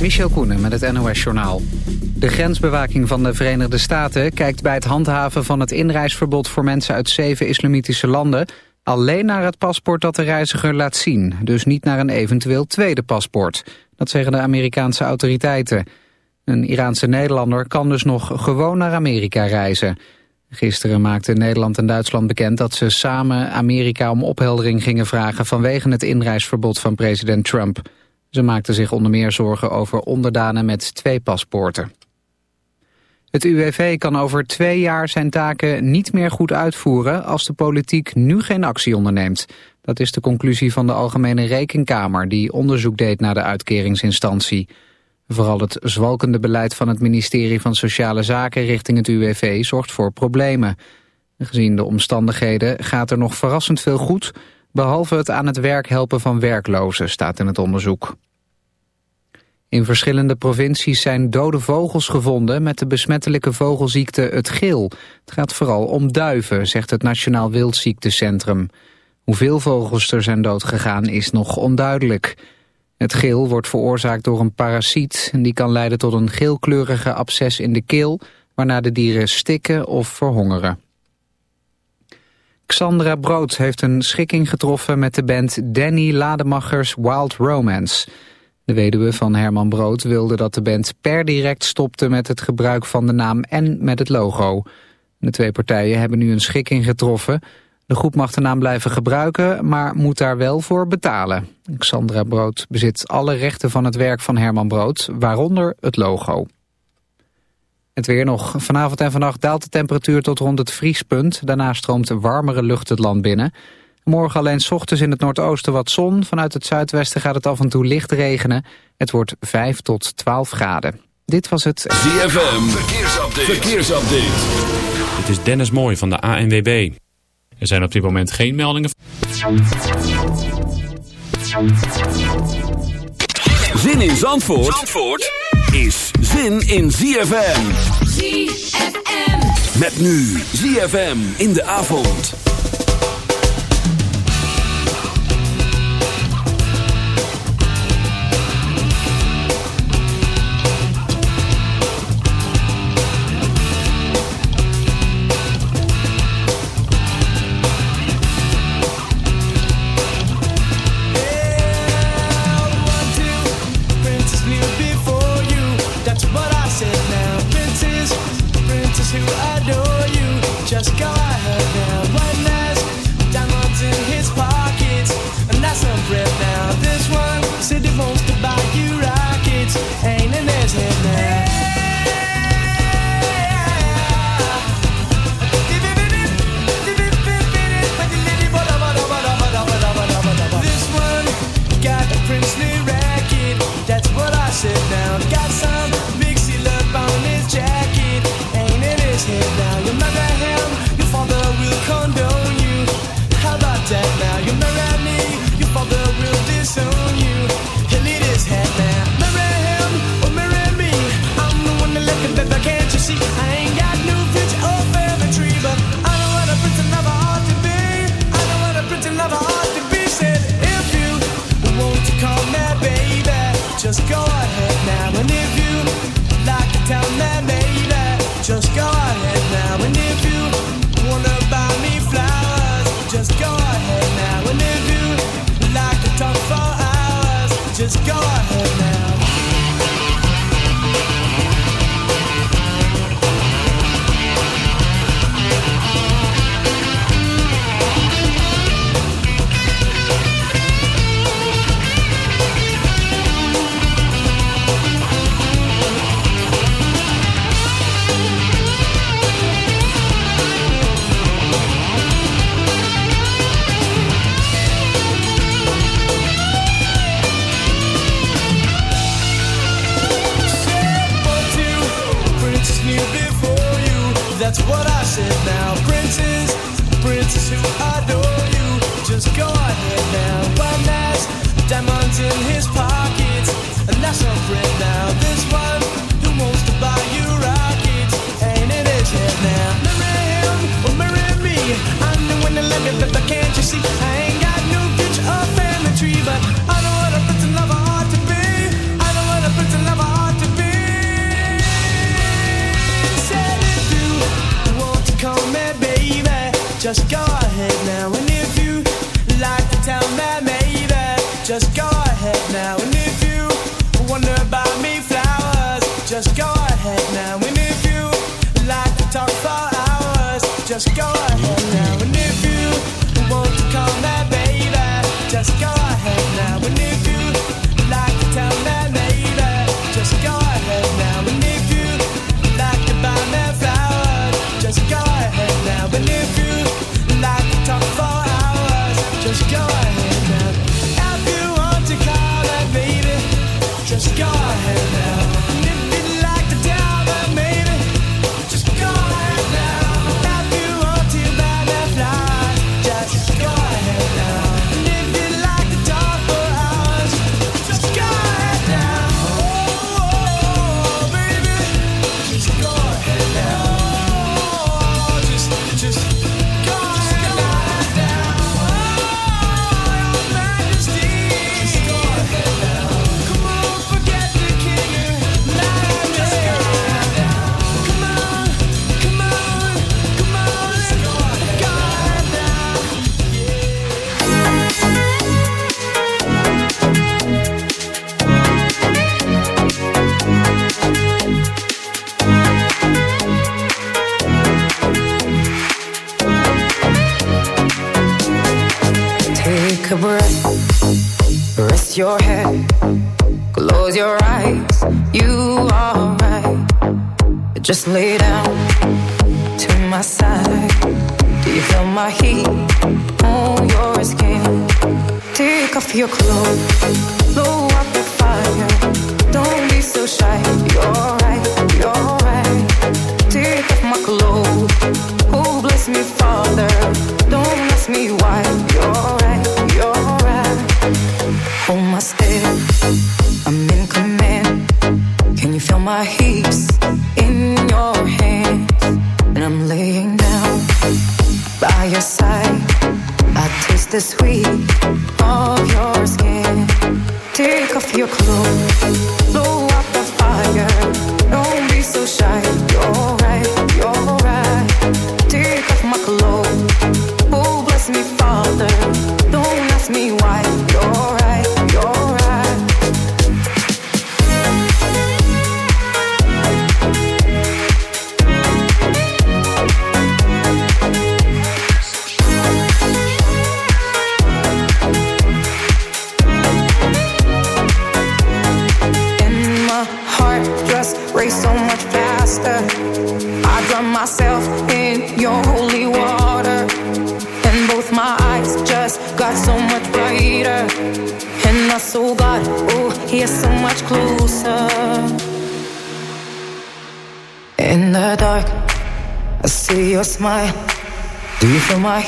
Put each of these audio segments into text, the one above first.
Michel Koenen met het NOS-journaal. De grensbewaking van de Verenigde Staten kijkt bij het handhaven van het inreisverbod voor mensen uit zeven islamitische landen alleen naar het paspoort dat de reiziger laat zien, dus niet naar een eventueel tweede paspoort. Dat zeggen de Amerikaanse autoriteiten. Een Iraanse Nederlander kan dus nog gewoon naar Amerika reizen. Gisteren maakten Nederland en Duitsland bekend dat ze samen Amerika om opheldering gingen vragen vanwege het inreisverbod van president Trump. Ze maakte zich onder meer zorgen over onderdanen met twee paspoorten. Het UWV kan over twee jaar zijn taken niet meer goed uitvoeren als de politiek nu geen actie onderneemt. Dat is de conclusie van de Algemene Rekenkamer die onderzoek deed naar de uitkeringsinstantie. Vooral het zwalkende beleid van het ministerie van Sociale Zaken richting het UWV zorgt voor problemen. Gezien de omstandigheden gaat er nog verrassend veel goed, behalve het aan het werk helpen van werklozen staat in het onderzoek. In verschillende provincies zijn dode vogels gevonden met de besmettelijke vogelziekte het geel. Het gaat vooral om duiven, zegt het Nationaal Wildziektecentrum. Hoeveel vogels er zijn doodgegaan is nog onduidelijk. Het geel wordt veroorzaakt door een parasiet en die kan leiden tot een geelkleurige absces in de keel, waarna de dieren stikken of verhongeren. Xandra Brood heeft een schikking getroffen met de band Danny Lademachers Wild Romance. De weduwe van Herman Brood wilde dat de band per direct stopte met het gebruik van de naam en met het logo. De twee partijen hebben nu een schikking getroffen. De groep mag de naam blijven gebruiken, maar moet daar wel voor betalen. Xandra Brood bezit alle rechten van het werk van Herman Brood, waaronder het logo. Het weer nog. Vanavond en vannacht daalt de temperatuur tot rond het vriespunt. Daarna stroomt warmere lucht het land binnen. Morgen alleen s ochtends in het noordoosten wat zon. Vanuit het zuidwesten gaat het af en toe licht regenen. Het wordt 5 tot 12 graden. Dit was het ZFM Verkeersupdate. Verkeersupdate. Dit is Dennis Mooij van de ANWB. Er zijn op dit moment geen meldingen. Zin in Zandvoort, Zandvoort is zin in ZFM. ZFM. Met nu ZFM in de avond. go ahead.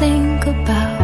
think about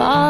far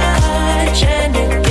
it.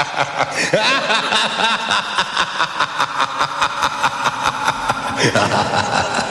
ハハハハ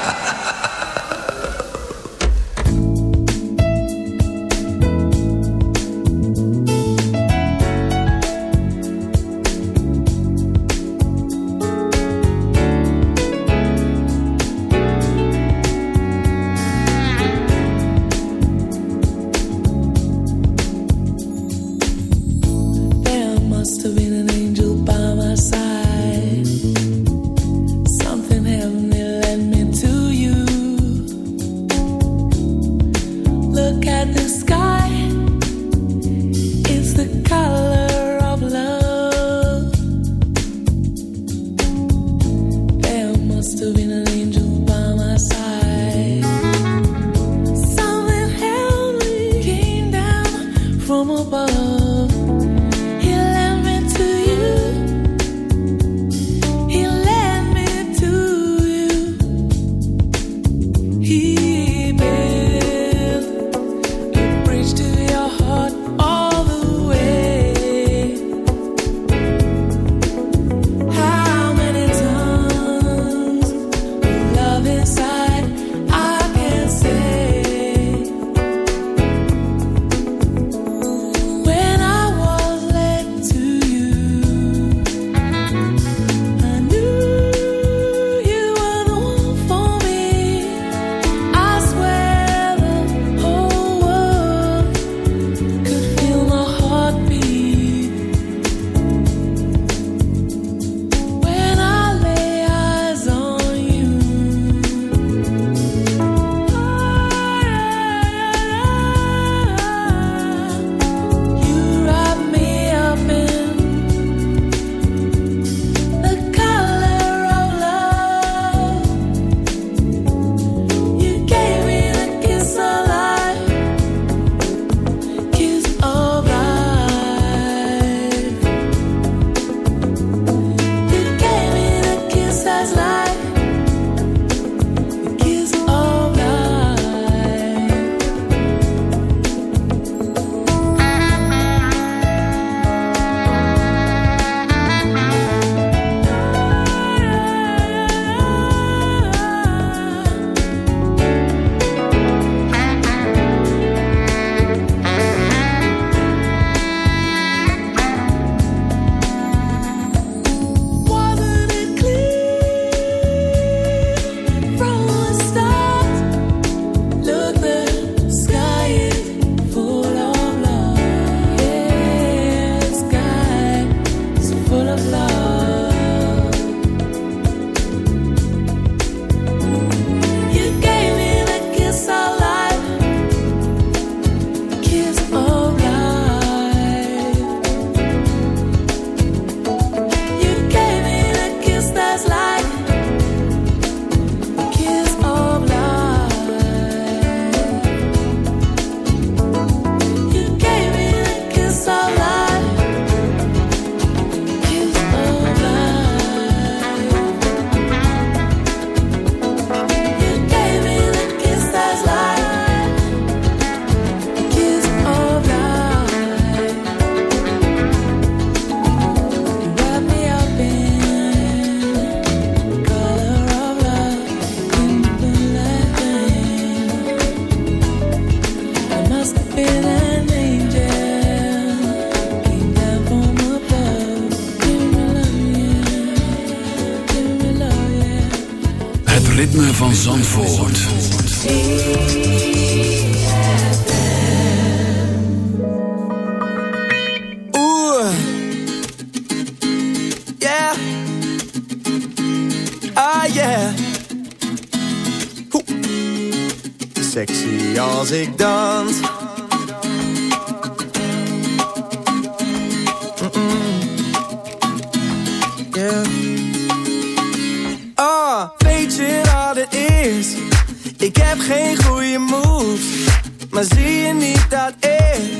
yeah. Sexy als ik dans. Ah, weet je wat het is? Ik heb geen goede moves, maar zie je niet dat ik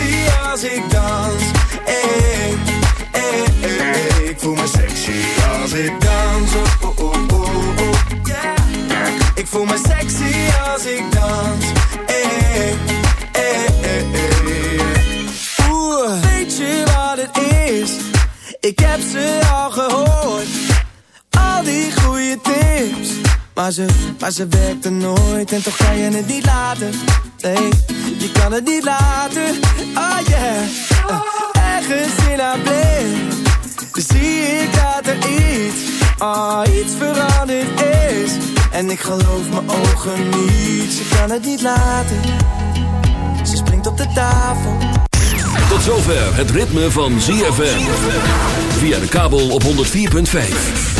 als ik dans. Eh, eh, eh, ik voel me sexy als ik dans. Oh, oh, oh, oh, oh. yeah. Ik voel me sexy als ik dans. Eh, eh, Oeh, weet je wat het is? Ik heb ze Maar ze, maar ze werkt er nooit en toch ga je het niet laten. Nee, je kan het niet laten. Oh yeah. Uh, ergens in haar blik, dus zie ik dat er iets, oh iets veranderd is. En ik geloof mijn ogen niet, ze kan het niet laten. Ze springt op de tafel. Tot zover het ritme van ZFM. Via de kabel op 104.5.